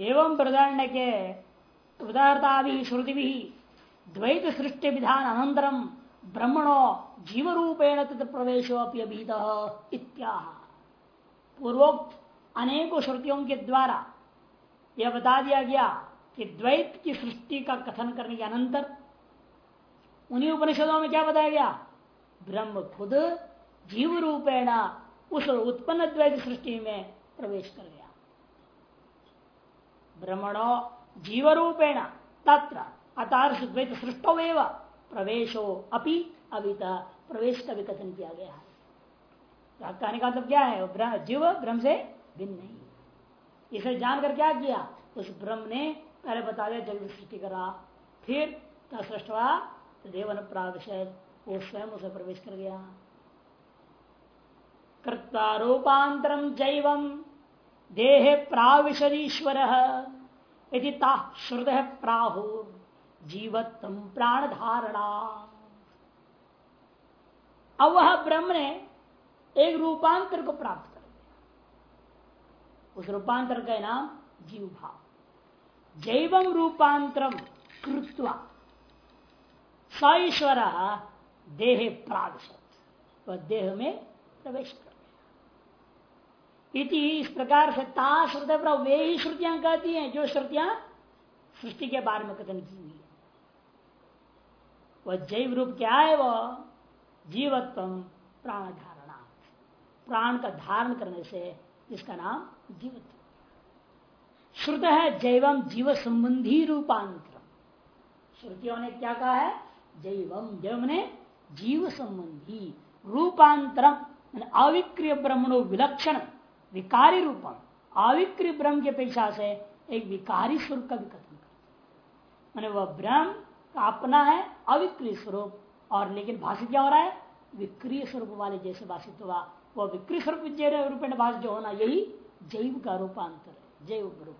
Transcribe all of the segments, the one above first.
एवं प्रधान के उदारता भी श्रुति भी द्वैत सृष्टि विधान अनंतरम ब्रह्मणो जीव रूपेण तथा प्रवेशो पूर्वोक्त अनेकों श्रुतियों के द्वारा यह बता दिया गया कि द्वैत की सृष्टि का कथन करने के अनंतर उन्हीं उपनिषदों में क्या बताया गया? ब्रह्म खुद जीव रूपेण उस उत्पन्न द्वैत सृष्टि में प्रवेश कर गया। ब्रह्मणो जीव रूपेण तत्र अतार्ष द्वैत सृष्टो प्रवेशो अपि अभित प्रवेश का भी कथन किया गया है कहने का मतलब क्या है? जीव ब्रह्म से भिन्न नहीं। इसे जानकर क्या किया? उस ब्रह्म ने पहले बता दिया, जगत सृष्टि करा, फिर सृष्टवा देवन प्राविशय वो स्वयं उसे प्रवेश कर गया। कृत्वा रूपांतरम जैव, देहे प्राविशदीश्वर। यदि श्रुत प्राहु जीवत्म प्राण धारणा अब वह ब्रह्म ने एक रूपांतर को प्राप्त कर दिया उस रूपांतर का नाम जीव भाव जैवम रूपांतरम कृत्वा सईश्वर देह प्राविशत वह देह में प्रवेश कर इति इस प्रकार से ता श्रुत वे ही श्रुतियाँ कहती हैं, जो श्रुतियाँ सृष्टि के बारे में कथन की हुई वह जैव रूप क्या है वह जीवत्व प्राण धारणा प्राण का धारण करने से इसका नाम जीवत्व। श्रुत है जैवम जीव संबंधी रूपांतर श्रुतियों ने क्या कहा है? जैवम जैव ने जीव संबंधी रूपांतरम अविक्रिय ब्रह्मणो विलक्षण विकारी रूपम अविक्रिय ब्रह्म के पेशा से एक विकारी स्वरूप का भी कथन करते वह ब्रह्म अपना है अविक्रिय स्वरूप, और लेकिन भाषित क्या हो रहा है? विक्रिय स्वरूप वाले जैसे भाषित हुआ वह विक्रिय स्वरूप रूप में भाषित होना, यही जैव का रूपांतर है, जैव रूप।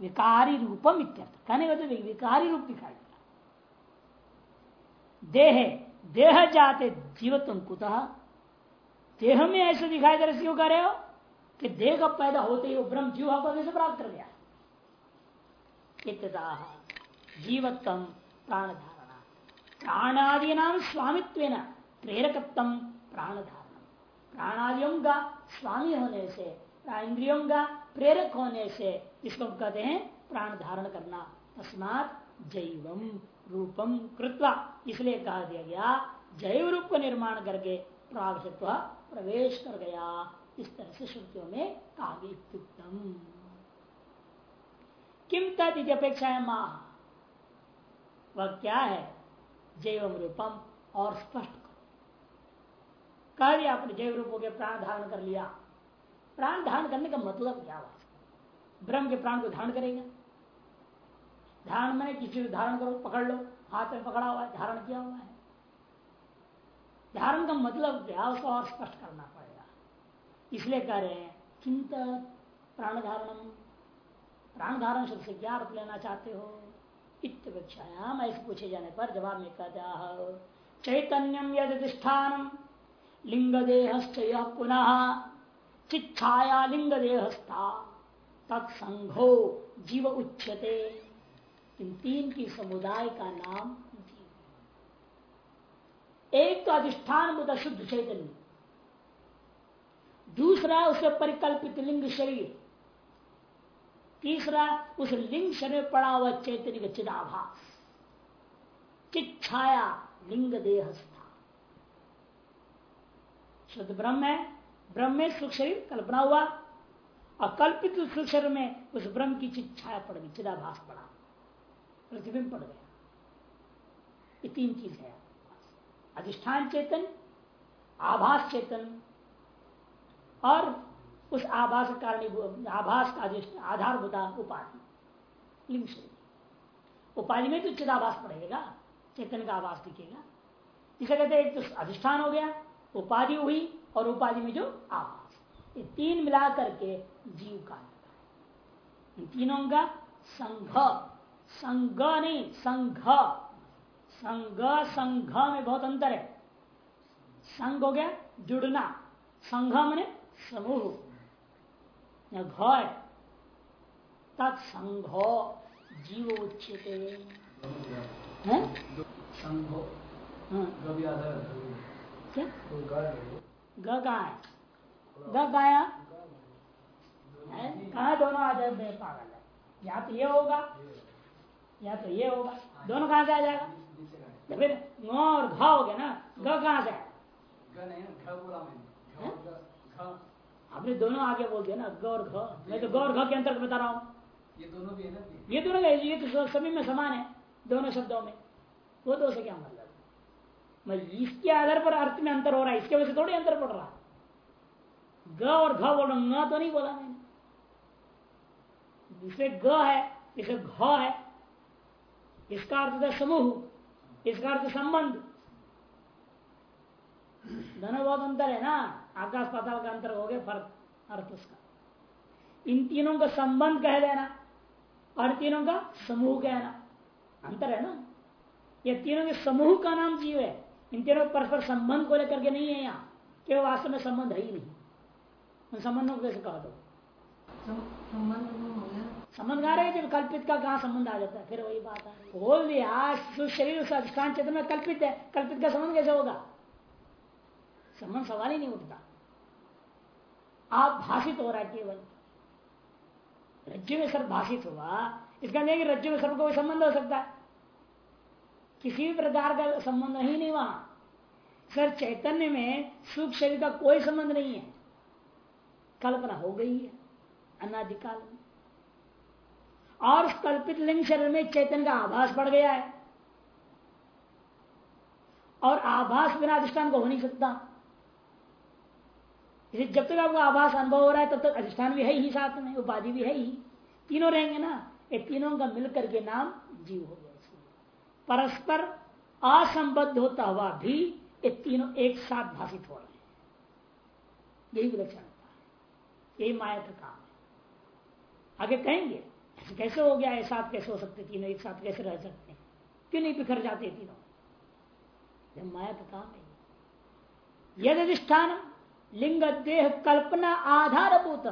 विकारी रूपम इत्यर्थ। कहने का तो विकारी रूप दिखाई देह देह जाते जीवत्म कुतः? देह में ऐसे दिखाई दे रहे क्यों कह रहे हो कि देह का पैदा होते ही वो ब्रह्म जीव को कैसे प्राप्त कर गया जीवत्म प्राण धारणा प्राणादि नाम स्वामित्व प्रेरकत्म प्राण धारण प्राणादियों का स्वामी होने से इंद्रियों का प्रेरक होने से इसको कहते हैं प्राण धारण करना। तस्मात जैवम रूपम कृत्वा। इसलिए कहा दिया गया, जैव रूप को निर्माण करके प्रावशत्व प्रवेश कर गया इस तरह से श्रुतियों में गया किम तद अपेक्षा है माह वह क्या है? जैव रूपम और स्पष्ट करो। कह दिया आपने जैव रूपों के प्राण धारण कर लिया। प्राण धारण करने का मतलब क्या हुआ ब्रह्म के प्राण को धारण करेगा। धारण मैंने किसी को धारण करो, पकड़ लो, हाथ में पकड़ा हुआ है, धारण किया हुआ है। धारण का मतलब क्या उसको और स्पष्ट करना पड़ेगा। इसलिए कह रहे हैं, चिंत प्राण धारणम प्राण धारण शब्द से क्या अर्थ लेना चाहते हो? इतपेक्षायाम ऐसे पूछे जाने पर जवाब में कहता चैतन्यम यदिष्ठान लिंग देह पुनः चिच्छाया लिंग देहस्था तत्संघो जीव उच्यते। इन तीन की समुदाय का नाम एक तो अधिष्ठान बुद्ध शुद्ध चैतन्य। दूसरा उसे परिकल्पित लिंग शरीर। तीसरा उस लिंग शरीर पड़ा हुआ चैतन्य का चिदाभास। चिच्छाया लिंग देहस्था। शुद्ध ब्रह्म है। ब्रह्म में सुख शरीर कल्पना हुआ। अकल्पित सुख शरीर में उस ब्रह्म की चिच्छाया पड़ गई, चिदाभास पड़ा। प्रतिबिंब पड़ गया। ये तीन चीज़ है। अधिष्ठान चेतन, आभास चेतन, और उस आभास कारण आभास का आधार होता उपाधि, लिंग उपाधि में तो चिदाभास पड़ेगा, चेतन का आभास दिखेगा। इसे कहते हैं एक तो अधिष्ठान हो गया, उपाधि हुई और उपाधि में जो आभास। ये तीन मिला करके जीव का इन तीनों का संघ संघ नहीं, संघ। संघ संघ में बहुत अंतर है। संघ हो गया जुड़ना। संघ मैंने समूह। घ है। तत्संघो जीव उच्चते हाँ, क्या? गाय ग है? गाया कहा दोनों आ जाए? पागल है। या तो ये होगा या तो ये होगा। दोनों कहा से आ जाएगा? तो फिर और घ हो गया ना। ग कहाँ से घ आपने दोनों आगे बोल दिया ना ग और घ। मैं तो ग और घ के अंतर बता रहा हूँ। ये दोनों भी है ना ये दोनों का ये तो सभी में समान है दोनों शब्दों में। वो दो से क्या मतलब मैं इसके आधार पर अर्थ में अंतर हो रहा है इसके वजह से थोड़ी अंतर पड़ रहा ग और घ बोल रहा तो नहीं बोला मैंने। जिसे ग है इसे घ है इसका अर्थ था समूह। इसका अर्थ संबंध। दोनों बहुत अंतर है ना? आकाश पाताल का अंतर हो गया, फ़र्क, अर्थ उसका। इन तीनों का संबंध कह देना, और तीनों का समूह कहना अंतर है ना? ये तीनों के समूह का नाम जीव है। इन तीनों परस्पर संबंध को लेकर के नहीं है यहाँ। केवल वास्तव में संबंध है ही नहीं। उन संबंधों को कैसे कह दो संबंध में हो हैं, जब कल्पित का कहा संबंध आ जाता है? फिर वही बात रही बोल दिया जो शरीर उस अधिष्ठान चेतन में कल्पित है। कल्पित का संबंध कैसे होगा? संबंध सवाल ही नहीं उठता। आप भाषित हो रहा है केवल। रज्जु में सर्प भाषित हुआ, इसका नहीं कि रज्जु में सर्प का कोई संबंध हो सकता है। किसी भी प्रकार का संबंध ही नहीं वहाँ। सर, चैतन्य में सुख शरीर का कोई संबंध नहीं है। कल्पना हो गई है अनाधिकाल में। और कल्पित लिंग शरीर में चैतन्य का आभास पड़ गया है। और आभास बिना अधिष्ठान को हो नहीं सकता। जब तक आपको आभास अनुभव हो रहा है, तब तक अधिष्ठान भी है ही साथ में, उपाधि भी है ही। तीनों रहेंगे ना, ये तीनों का मिलकर के नाम जीव हो गया परस्पर असंबद्ध होता हुआ भी ये तीनों एक साथ भाषित हो रहे हैं। यही विलक्षणता है। यही माया का काम है। आगे कहेंगे कैसे हो गया, एक साथ कैसे हो सकते, तीनों एक साथ कैसे रह सकते क्यों नहीं बिखर जाते तीनों? जब माया का काम है। यद अधिष्ठान लिंग देह कल्पना आधारभूत।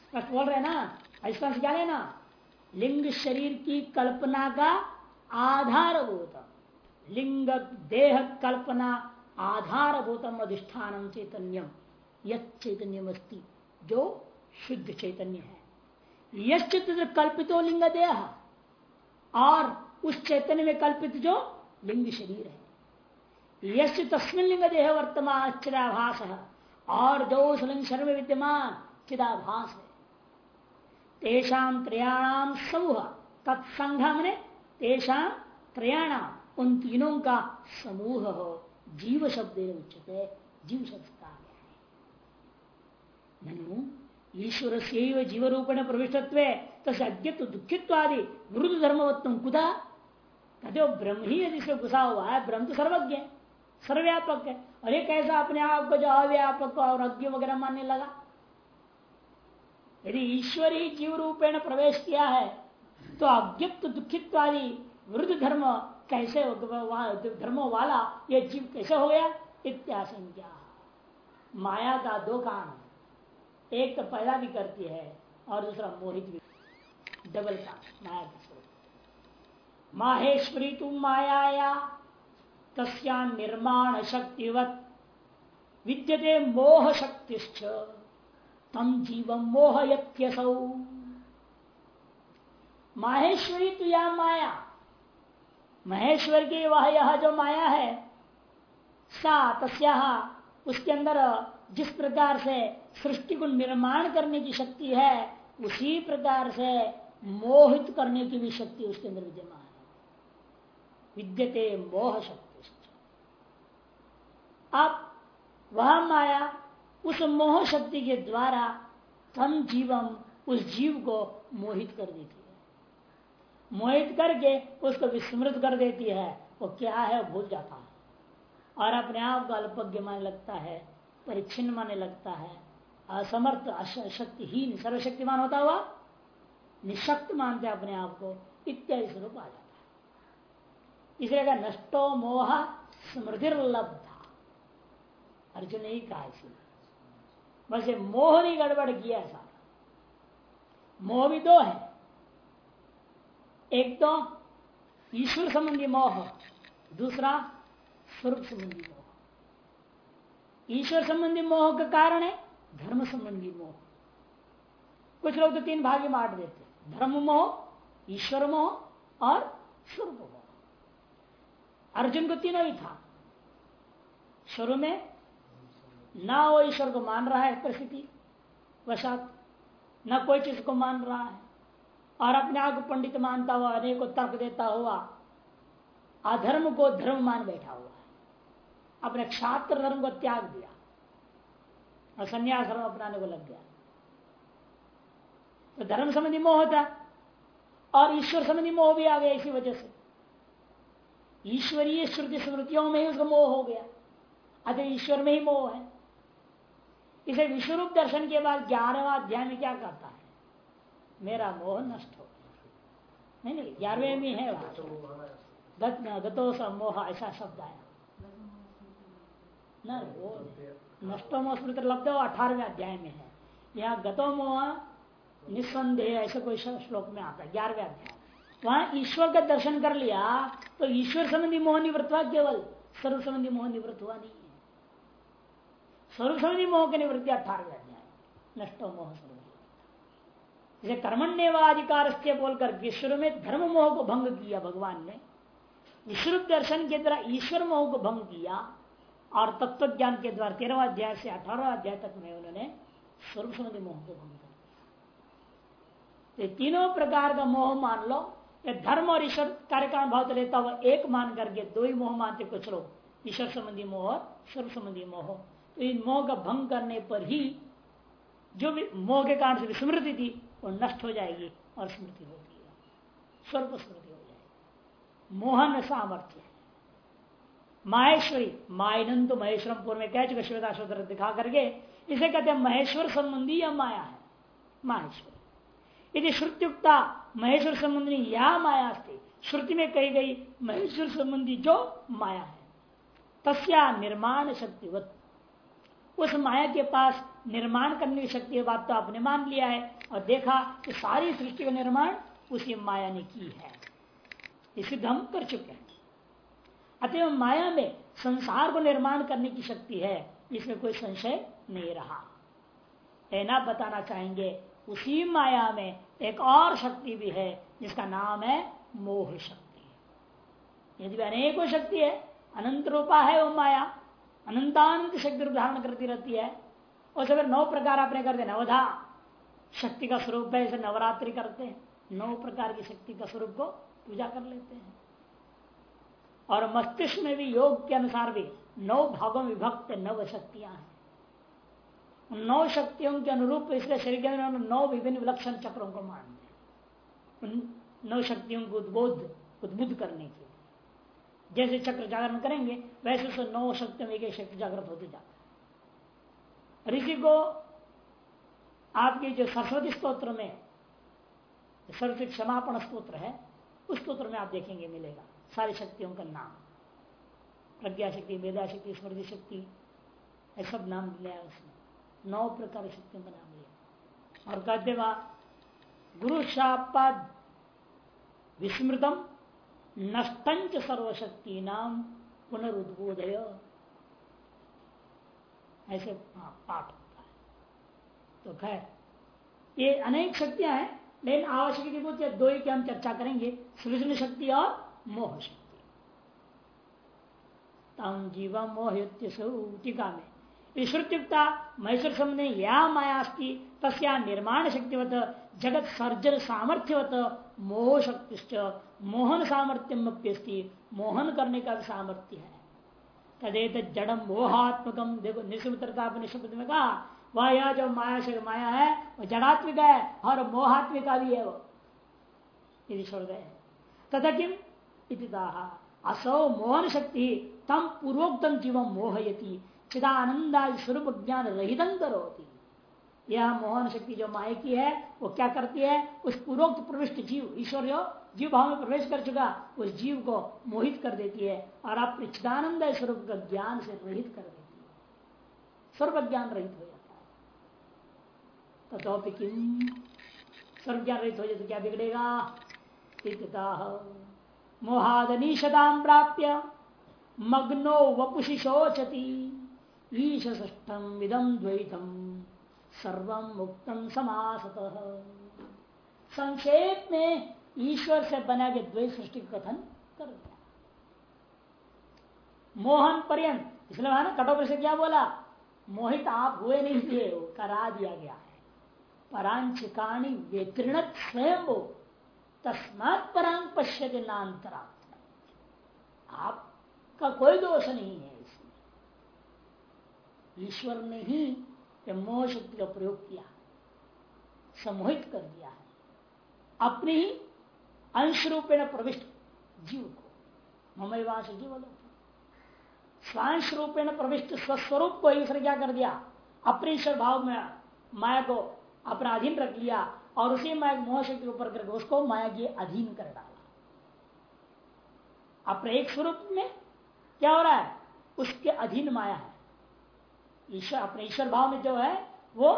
स्पष्ट बोल रहे ना? ऐसा से क्या लेना? लिंग शरीर की कल्पना का आधारभूत। लिंग देह कल्पना आधारभूतम अधिष्ठान चैतन्यम। यैतन्यम अस्ति जो शुद्ध चैतन्य है। यश्चित कल्पितो लिंग देह और उस चैतन्य में कल्पित जो लिंग शरीर है। यश तस्मिन लिंग देह वर्तमान चिदाभास है और जो उस लिंग शरीर में विद्यमान चिदाभास है। तेषाम त्रयाणाम समूह, तत्संघ ने तेषाम त्रयाणाम उन तीनों का समूह हो। जीव शब्द उच्चते जीव शब्द कहा ईश्वर से जीव रूपेण प्रविष्टत्व तसे अज्ञत्व दुखित्व आदि वृद्ध धर्मवत्तम कुदा? कहते हो ब्रह्म ही यदि से घुसा हुआ है ब्रह्म तो सर्वज्ञ है सर्वव्यापक। है और ये कैसा अपने आप को जो अव्यापक और अज्ञ वगैरह मानने लगा? यदि ईश्वर ही जीव रूपेण प्रवेश किया है तो अज्ञत्व दुखित्व आदि वृद्ध धर्म कैसे धर्मों वाला ये जीव कैसे हो गया? इत्याशंका माया का दो काम एक तो पैदा भी करती है और दूसरा मोहित भी। डबल माया का स्वरूप। माहेश्वरी तुम माया तस्या निर्माण शक्तिवत। विद्यते मोह शक्तिश्च तम जीव मोह मोहयत्यसौ। माहेश्वरी तो या माया? महेश्वर की वह यह जो माया है, सा तस्या उसके अंदर जिस प्रकार से सृष्टि को निर्माण करने की शक्ति है, उसी प्रकार से मोहित करने की भी शक्ति उसके अंदर विद्यमान है। विद्यते मोह शक्ति अब वह माया उस मोह शक्ति के द्वारा तम जीवम उस जीव को मोहित कर देती है। मोहित करके उसको विस्मृत कर देती है, वो क्या है भूल जाता है। और अपने आप को अल्पज्ञ मानने लगता है, परिच्छिन्न मानने लगता है। असमर्थ शक्तिहीन सर्वशक्तिमान होता हुआ निशक्त मानते अपने आप को, इत्यादि स्वरूप आ जाता है। इसलिए का नष्टो मोह स्मृतिर्लब्धा। अर्जुन ही कहा इसलिए बस ये मोह नहीं गड़बड़ किया ऐसा मोह भी दो है। एक तो ईश्वर संबंधी मोह, दूसरा स्वरूप संबंधी मोह। ईश्वर संबंधी मोह का कारण है धर्म संबंधी मोह। कुछ लोग तो तीन भाग में बांट देते धर्म मोह, ईश्वर मोह और स्वरूप मोह। अर्जुन को तीनों ही था। शुरू में ना वो ईश्वर को मान रहा है परिस्थिति वशात, न कोई चीज़ को मान रहा है। और अपने आप को पंडित मानता हुआ, अनेक को तर्क देता हुआ, अधर्म को धर्म मान बैठा हुआ। अपने क्षात्र धर्म को त्याग दिया। और संन्यास धर्म अपनाने को लग गया। तो धर्म संबंधी मोह होता और ईश्वर संबंधी मोह भी आ गया इसी वजह से। ईश्वरीय श्रुति स्मृतियों में ही उसका मोह हो गया। अतः ईश्वर में ही मोह है। इसे विश्वरूप दर्शन के बाद ग्यारहवा अध्याय में क्या करता है? मेरा मोह नष्ट हो गया। नहीं नहीं, ग्यारहवें में है गतो मोह, ऐसा शब्द आया। ना, वो स्मृत लब्ध, अठारहवें अध्याय में है। यहाँ गतो मोह निस्संदेह, ऐसे कोई श्लोक में आता है, ग्यारहवें अध्याय। वहाँ ईश्वर का दर्शन कर लिया तो ईश्वर संबंधी मोह निवृत्त हुआ, केवल सर्व संबंधी मोह निवृत्त हुआ नहीं है। स्वरूप संबंधी मोह की निवृत्ति अठारहवें अध्याय। नष्टो मोह जैसे कर्मण्यवाधिकार से बोलकर विश्व में धर्म मोह को भंग किया भगवान ने, विश्व दर्शन के द्वारा ईश्वर मोह को भंग किया और तत्व ज्ञान के द्वारा तेरहवा अध्याय से अठारह अध्याय तक में उन्होंने संबंधी मोह को भंग कर दिया। तो तीनों प्रकार का मोह मान लो, या धर्म और ईश्वर कार्यक्रम भाव तो लेता हुआ एक मान करके दो ही मोह मानते कुछ लोग ईश्वर संबंधी मोह और सर्व संबंधी मोह। तो इन मोह का भंग करने पर ही जो भी मोह के कारण से विस्मृति थी, वो नष्ट हो जाएगी और स्मृति होगी स्वरूप स्मृति हो जाएगी। मोहन सामर्थ्य। माहेश्वरी मायनंत महेश्वरम में कह चुके श्वेता शोधर दिखा करके इसे कहते हैं महेश्वर संबंधी या माया है। माहेश्वरी। यदि श्रुतियुक्ता महेश्वर संबंधी या माया थी श्रुति में कही गई महेश्वर संबंधी जो माया है, तस्या निर्माण शक्तिवत। उस माया के पास निर्माण करने की शक्ति बात तो आपने मान लिया है और देखा कि सारी सृष्टि का निर्माण उसी माया ने की है। इसे हम कर चुके हैं। अतः माया में संसार को निर्माण करने की शक्ति है, इसमें कोई संशय नहीं रहा। ऐना बताना चाहेंगे, उसी माया में एक और शक्ति भी है, जिसका नाम है मोह शक्ति। यदि अनेकों शक्ति है, अनंत रूपा है वो माया, अनंतानंत शक्ति रूप धारण करती रहती है, और फिर नौ प्रकार आपने करते नवधा शक्ति का स्वरूप है, इसे नवरात्रि करते हैं, नौ प्रकार की शक्ति का स्वरूप को पूजा कर लेते हैं। और मस्तिष्क में भी योग के अनुसार भी नौ भागों में विभक्त नव शक्तियाँ हैं। नौ शक्तियों के अनुरूप इसलिए शरीर के अंदर नौ विभिन्न विलक्षण चक्रों को मानते उन नौ शक्तियों को उद्बोध, उद्बुद्ध करने के जैसे चक्र जागरण करेंगे, वैसे उसे नौ शक्तियों में एक शक्ति जागृत होते जाता ऋषि को आपके जो सरस्वती स्त्रोत्र में, सरस्वती क्षमापण स्त्रोत्र है, उस स्त्रोत्र में आप देखेंगे, मिलेगा। सारी शक्तियों का नाम। प्रज्ञा शक्ति वेदा शक्ति स्मृति शक्ति ये सब नाम लिया उसने। नौ प्रकार शक्तियों का नाम लिया। और कहते वहा गुरु शापाद विस्मृतम नष्टंच सर्वशक्ति नाम पुनरुद्बोधय। ऐसे हाँ, पाठ होता है। तो खैर ये अनेक शक्तियाँ हैं लेकिन आवश्यक दो ही की हम चर्चा करेंगे। सृजन शक्ति और मोह शक्ति। तम जीव मोह टीका में। श्रुतियुक्ता महेश्वर समझने या मायास्ती तस्या निर्माण शक्तिवत, जगत सर्जन सामर्थ्यवत, मोह शक्ति मोहन सामर्थ्यम मोहन करने का भी सामर्थ्य है। तदेत जड़म मोहात्मकम देखो निश्चित्रता निश्चित में कहा, वह, यह जो माया से माया है, वो जड़ात्मिक है और मोहात्मिका भी है वो। यदि छोड़ गए तथा किम? असौ मोहन शक्ति तम पूर्वोक्तम जीव मोहयती। चिदानंदा स्वरूप ज्ञान रहित करोती। यह मोहन शक्ति जो माया की है, वो क्या करती है? उस पूर्वोक्त प्रविष्ट जीव ईश्वर जो जीव भाव में प्रवेश कर चुका, उस जीव को मोहित कर देती है और आप चिदानंद स्वरूप का ज्ञान से रहित कर देती है। स्वर्ग ज्ञान रहित हो जाता है। तो किम स्वर्ग ज्ञान रहित हो जाए तो क्या बिगड़ेगा? मोहादनीशताम प्राप्य मग्नो वपुषि शोचती। ईश ष्ठम विदम द्वैतम सर्व मुक्तम समासतः। संक्षेप में ईश्वर से बना के द्वैत सृष्टि कथन कर दिया। मोहन पर्यंत, इसलिए ना कटोपर से क्या बोला? मोहित आप हुए नहीं थे करा दिया गया है। परांचिकाणी व्यतीर्ण स्वयं वो तस्मात परांग पश्य नान्तरा आपका कोई दोष नहीं है इसमें। ईश्वर ने ही मोह शक्ति का प्रयोग किया, सम्मोहित कर दिया है। अपनी ही अंश रूपे रूपेण प्रविष्ट, जीव को ममई वहाँ से जीव स्वांश रूपेण प्रविष्ट, स्वस्वरूप को ईश्वर क्या कर दिया? अपने ईश्वर भाव में माया को अपना अधीन रख लिया और उसी माया मोह शक्ति के ऊपर करके उसको माया के अधीन कर डाला। अपने एक स्वरूप में क्या हो रहा है? उसके अधीन माया है। ईश्वर अपने ईश्वर भाव में जो है वो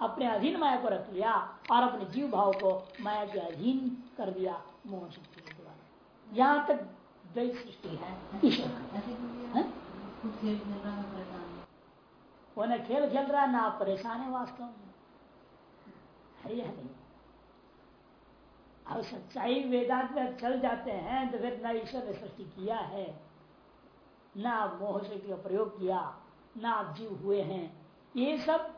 अपने अधीन माया को रख लिया और अपने जीव भाव को माया के अधीन कर दिया मोह शक्ति के द्वारा। यहाँ तक द्वैत सृष्टि है ईश्वर वो न खेल खेल रहा है ना परेशान है वास्तव में। है या नहीं? अब सच्चाई वेदांत में चल जाते हैं तो फिर ना ईश्वर ने सृष्टि किया है, ना मोह शक्ति का प्रयोग किया, ना आप जीव हुए हैं। ये सब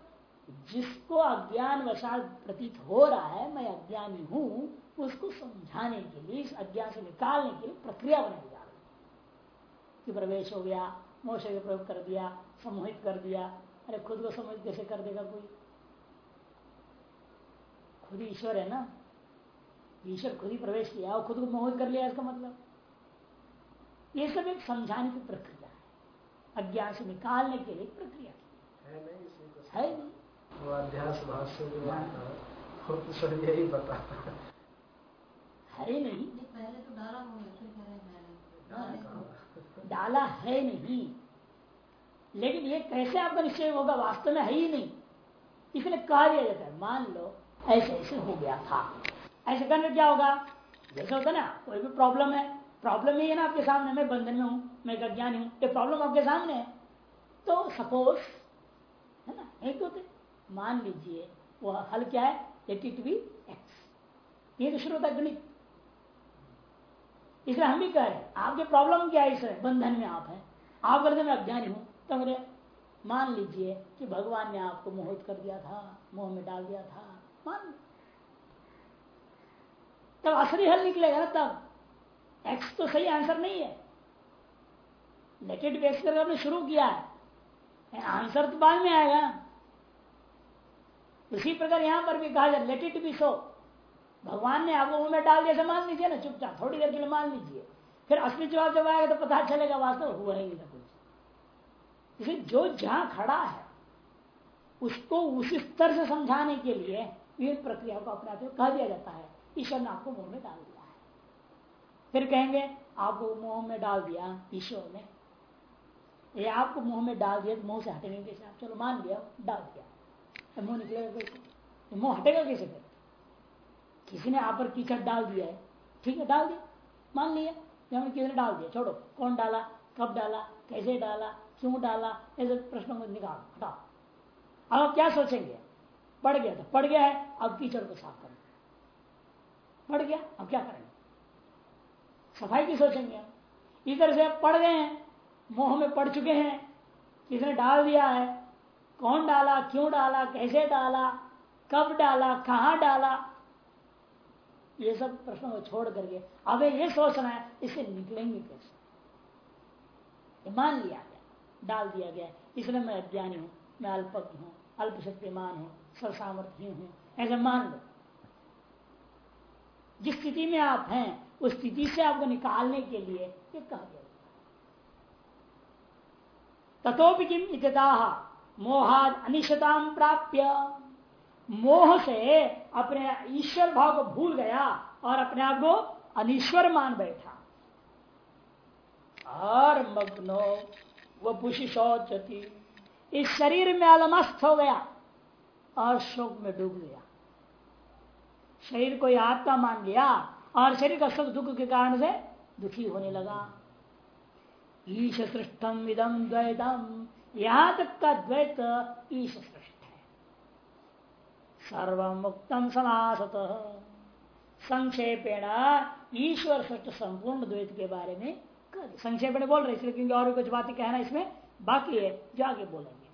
जिसको अज्ञान वसात प्रतीत हो रहा है, मैं अज्ञानी हूँ, उसको समझाने के लिए, इस अज्ञान से निकालने के लिए प्रक्रिया बनाई जा रही है। कि प्रवेश हो गया मोश का प्रयोग कर दिया सम्मोहित कर दिया, अरे खुद को सम्मोहित कैसे कर देगा कोई? खुद ईश्वर है ना? ईश्वर खुद ही प्रवेश किया और खुद को मोहित कर लिया इसका मतलब। ये सब एक समझाने की प्रक्रिया है। अज्ञान से निकालने के लिए प्रक्रिया है नहीं है नहीं। वो अध्यास भाष्य जो आता है। वो तो सब यही बताता है। है नहीं। पहले तो डाला हुआ है फिर कह रहे हैं डाला है। नहीं। लेकिन ये कैसे आपका निश्चय होगा? वास्तव में है ही नहीं। इसलिए कहा दिया जाता है मान लो ऐसे ऐसे हो गया था। ऐसे करने क्या होगा? जैसे होता ना, कोई भी प्रॉब्लम है प्रॉब्लम ही है ना आपके सामने, मैं बंधन में हूँ, मैं अज्ञानी हूँ, ये प्रॉब्लम आपके सामने है। तो सपोज़ है ना, एक होते, मान लीजिए वो हल क्या है? लेट इट बी एक्स ये तो शुरू होता गणित इसलिए हम भी कह रहे हैं, आपके प्रॉब्लम क्या है इस बंधन में आप हैं। आप करते मैं अज्ञानी हूँ। तो मेरे मान लीजिए कि भगवान ने आपको मोहित कर दिया था, मोह में डाल दिया था। मान लो। तब असली हल निकलेगा ना तब। एक्स तो सही आंसर नहीं है। नेगेटिव एक्स करके आपने शुरू किया है। आंसर तो बाद में आएगा। उसी प्रकार यहाँ पर भी कहा जाए लेट इट बी सो भगवान ने आपको में डाल दिया मान लीजिए ना, चुपचाप, थोड़ी देर के लिए मान लीजिए। फिर असली जवाब जब आएगा तो पता चलेगा, वास्तव हुआ ही नहीं कुछ। जो जहाँ खड़ा है, उसको उसी स्तर से समझाने के लिए विभिन्न प्रक्रिया को अपने आप कह दिया जाता है। ईश्वर ने आपको मुँह में डाल दिया है। फिर कहेंगे, आपको मुँह में डाल दिया ईश्वर ने। ये आपको मुँह में डाल दिया तो मुँह से हटेंगे कैसे आप? चलो मान लिया, डाल दिया। तो मुँह निकलेगा कैसे? मुँह हटेगा कैसे फिर? किसी ने आप पर कीचड़ डाल दिया है। ठीक है, डाल दिया मान लिया हमने किसी ने डाल दिया। छोड़ो, कौन डाला, कब डाला, कैसे डाला, क्यों डाला ऐसे प्रश्नों को निकाल, हटाओ। अब क्या सोचेंगे? पड़ गया तो पड़ गया है, अब कीचड़ को साफ़ करें। पड़ गया, अब क्या करेंगे? सफ़ाई की सोचेंगे इधर से पड़ गए हैं, मोह में पड़ चुके हैं, किसने डाल दिया है? कौन डाला, क्यों डाला, कैसे डाला, कब डाला, कहाँ डाला? ये सब प्रश्नों को छोड़ करके अब ये सोचना है, इससे निकलेंगे कैसे? मान लिया गया, डाल दिया गया। इसलिए मैं अज्ञानी हूँ, मैं अल्पज्ञ हूँ अल्प शक्तिमान हूँ सर्वसामर्थ्य हूँ। ऐसे मान लो। जिस स्थिति में आप हैं, उस स्थिति से आपको निकालने के लिए ये कहा गया तथोपि किम इतता मोहाद अनिश्चताम प्राप्य। मोह से अपने ईश्वर भाव को भूल गया और अपने आप को अनिश्वर मान बैठा। और मग्नो, वह पुषिशौचती इस शरीर में अलमस्त हो गया और शोक में डूब गया। शरीर को आत्मा मान लिया और शरीर का सुख दुख के कारण से दुखी होने लगा। ईश सृष्टम इदम द्वैतम। यहाँ तक का द्वैत ईश सृष्ट है सर्वमुक्तम समासत संक्षेपेण ईश्वर सृष्ट संपूर्ण द्वैत के बारे में कर संक्षेप में बोल रहे, इसलिए क्योंकि और भी कुछ बातें कहना इसमें, बाकी है, जो आगे बोलेंगे।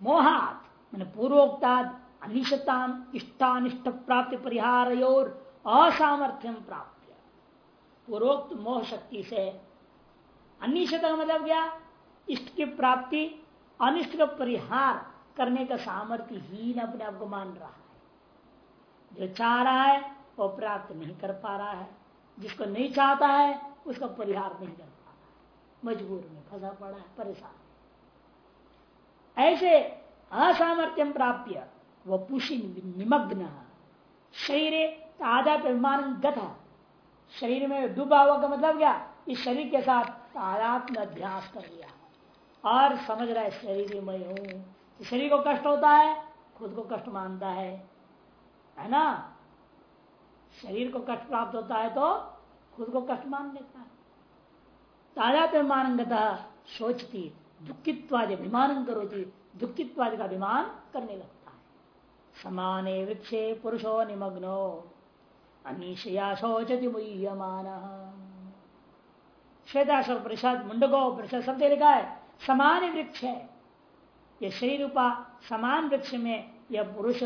मोहात, मैंने पूर्वोक्ता अनिष्टान इष्टानिष्ट प्राप्ति परिहार और असामर्थ्यम प्राप्त पूर्वोक्त मोह शक्ति से अनिश्चित मतलब क्या? इष्ट की प्राप्ति, अनिष्ट का परिहार करने का सामर्थ्य ही न अपने आप को मान रहा है। जो चाह रहा है, वो प्राप्त नहीं कर पा रहा है। जिसको नहीं चाहता है, उसका परिहार नहीं कर पा रहा है। मजबूर में फंसा पड़ा है, परेशान ऐसे असामर्थ्यम प्राप्य वह पुषि निमग्न। शरीर आधा विमान गता। शरीर में डूबा हुआ का मतलब क्या? इस शरीर के साथ तादात्म अभ्यास कर लिया। और समझ रहा है, शरीर मैं हूँ। शरीर को कष्ट होता है, खुद को कष्ट मानता है। है ना? शरीर को कष्ट प्राप्त होता है तो खुद को कष्ट मान लेता है। तादात्म मानंगता सोचती, दुखित्वादि अभिमान करोती, दुखित्वादि का अभिमान करने लगता। समाने वृक्षे पुरुषो निमग्नो। अनिशया शोचति मुह्यमान। श्वेताश्वर परिषद मुंडगो परिषद सब लिखा है, समान वृक्ष है। ये शरीर रूपा समान वृक्ष में यह पुरुष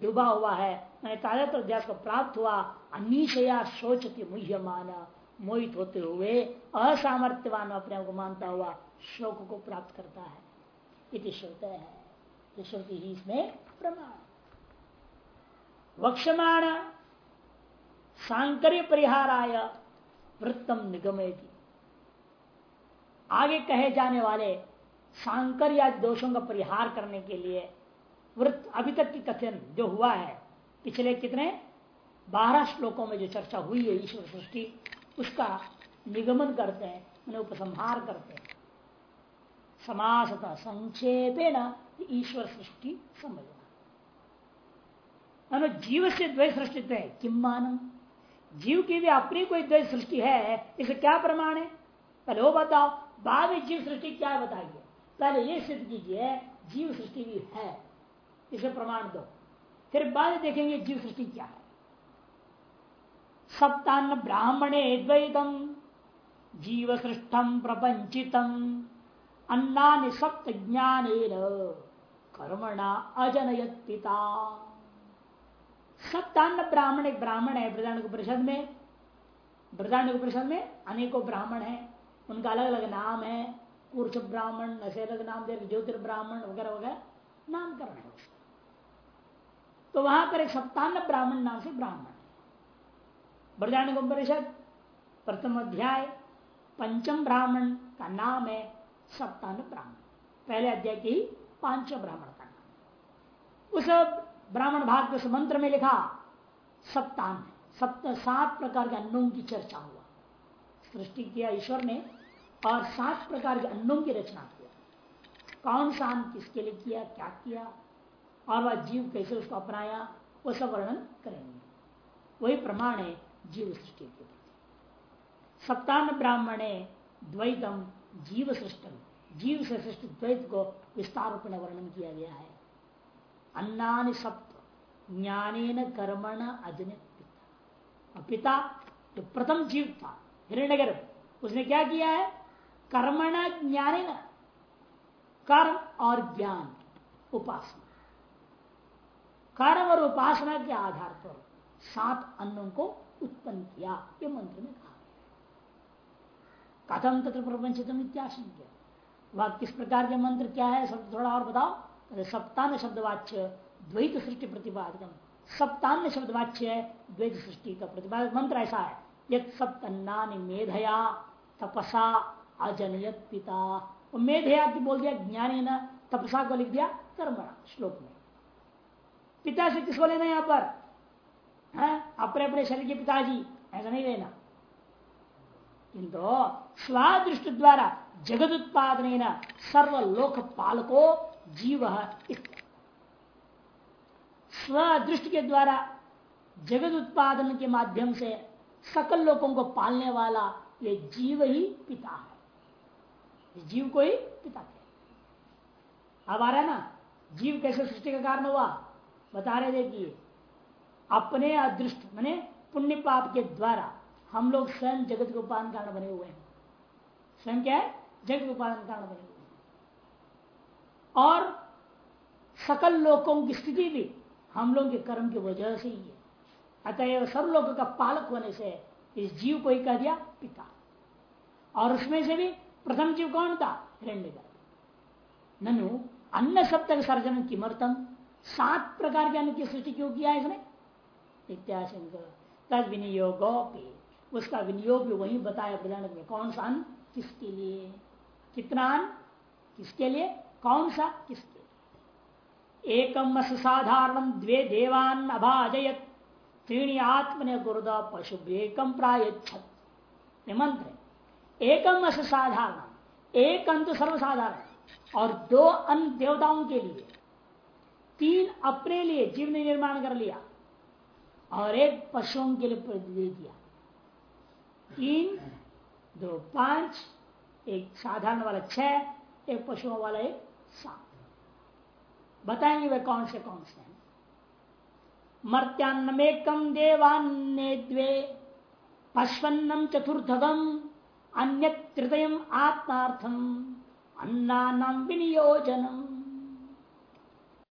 डूबा हुआ है। मैंने ताज़ा अध्यास को प्राप्त हुआ अनिशया सोचती मुह्यमान। मोहित होते हुए असामर्थ्यवान अपने आप को मानता हुआ शोक को प्राप्त करता है। इति श्रुत है। श्रुति ही इसमें प्रमाण। वक्षमाण, सांकर्य परिहाराय वृत्तम निगमेति। आगे कहे जाने वाले सांकर्य दोषों का परिहार करने के लिए वृत्त अभी तक की कथन जो हुआ है, पिछले कितने? बारह श्लोकों में जो चर्चा हुई है ईश्वर सृष्टि, उसका निगमन करते हैं, उन्हें उपसंहार करते हैं। समासता संक्षेपे न ईश्वर सृष्टि समझना जीव से द्वैत सृष्टि है, किम मानम? जीव की भी अपनी कोई द्वैत सृष्टि है इसे क्या प्रमाण है? पहले वो बताओ, बाद में जीव सृष्टि क्या बताइए। पहले ये सिद्ध कीजिए, जीव सृष्टि भी है, इसे प्रमाण दो। फिर बाद देखेंगे जीव सृष्टि क्या है। सप्तान्न ब्राह्मणे द्वैतम, जीव सृष्टम प्रपंचितम अन्ना सप्त ज्ञान कर्मणा अजनयत पिता सप्तान्न ब्राह्मण, एक ब्राह्मण है वृदान परिषद में। वृदान परिषद में अनेकों ब्राह्मण है। उनका अलग अलग नाम है। पुरुष ब्राह्मण अलग नाम दे ज्योतिर्ब्राह्मण, वगैरह वगैरह। नामकरण है उसका तो वहाँ पर एक सप्तान्न ब्राह्मण नाम से ब्राह्मण है। ब्रजान परिषद प्रथम अध्याय, पंचम ब्राह्मण का नाम है सप्तान ब्राह्मण। पहले अध्याय के पाँच ब्राह्मण का नाम उस ब्राह्मण भाग के मंत्र में लिखा सप्तान सप्त सात प्रकार के अन्नों की चर्चा हुआ। सृष्टि किया ईश्वर ने और सात प्रकार के अन्नों की रचना किया। कौन सा अन्न किसके लिए किया, क्या किया, और वह जीव कैसे उसको अपनाया, वो सब वर्णन करेंगे। वही प्रमाण है जीव सृष्टि के सप्तान ब्राह्मणे द्वैतम जीव सृष्टम। जीव से सृष्टि द्वैत को विस्तार रूप में वर्णन किया गया है। अन्ना सप्त ज्ञान कर्मण अजनित पिता पिता जो प्रथम जीव था हिरण्यगर उसने क्या किया है कर्मण ज्ञान कर्म और ज्ञान उपासना कर्म और उपासना के आधार पर सात अन्नों को उत्पन्न किया ये मंत्र में कहा कथम तत्र प्रपंचित वह किस प्रकार के मंत्र क्या है सब थोड़ा और बताओ सप्तान शब्दवाच्य द्वैत सृष्टि प्रतिपादकम। सप्तान्य शब्दवाच्य द्वैत सृष्टि का प्रतिपादक। मंत्र ऐसा है यद सप्तन्ना मेधया तपसा अजनयत पिता। मेधया की बोल दिया, ज्ञानी न, तपसा को लिख दिया, कर्मणा, श्लोक में। पिता से किसको लेना यहाँ पर? है? अपने अपने शरीर के पिताजी, ऐसा नहीं लेना। किंतु, स्वादृष्ट द्वारा जगत उत्पादन सर्वलोक पालको जीव स्वदृष्टि के द्वारा जगत उत्पादन के माध्यम से सकल लोगों को पालने वाला ये जीव ही पिता है। जीव को ही पिता कहते अब आ रहा है ना, जीव कैसे सृष्टि का कारण हुआ? बता रहे देखिए, अपने अदृष्ट, मैंने पुण्य पाप के द्वारा हम लोग स्वयं जगत के उपादान कारण बने हुए हैं। स्वयं क्या है? जगत के उपादान कारण बने हुए हैं। और सकल लोगों की स्थिति भी हम लोगों के कर्म की वजह से ही है। अतएव सब लोगों का पालक होने से इस जीव को ही कह दिया पिता। और उसमें से भी प्रथम जीव कौन था? हिरण्य ननु अन्न सप्तक सर्जन किमर्थम सात प्रकार के अन्न की सृष्टि क्यों किया इसने? इत्याशंक तद विनियोग उसका विनियोग भी वही बताया कौन सा अन्न? किसके लिए? कितना अन्न? किसके लिए? कौन सा? किसके? एकम साधारण द्वे देवान अभाजयत। त्रीणी आत्मने गुरुदा पशु एकम प्रायच्छत। मंत्र एकम साधारण। एक अंत सर्वसाधारण। और दो अन्य देवताओं के लिए। तीन अपने लिए जीव ने निर्माण कर लिया। और एक पशुओं के लिए दे दिया। तीन, दो, पाँच, एक साधारण वाला छह, एक पशुओं वाला एक सात बताएँगे वे कौन से कौन से मर्त्यान्नमेकम देवान्य द्वे पश्वन्नम चतुर्थगम अन्य तृतयम आत्मार्थम अन्ना विनियोजनम।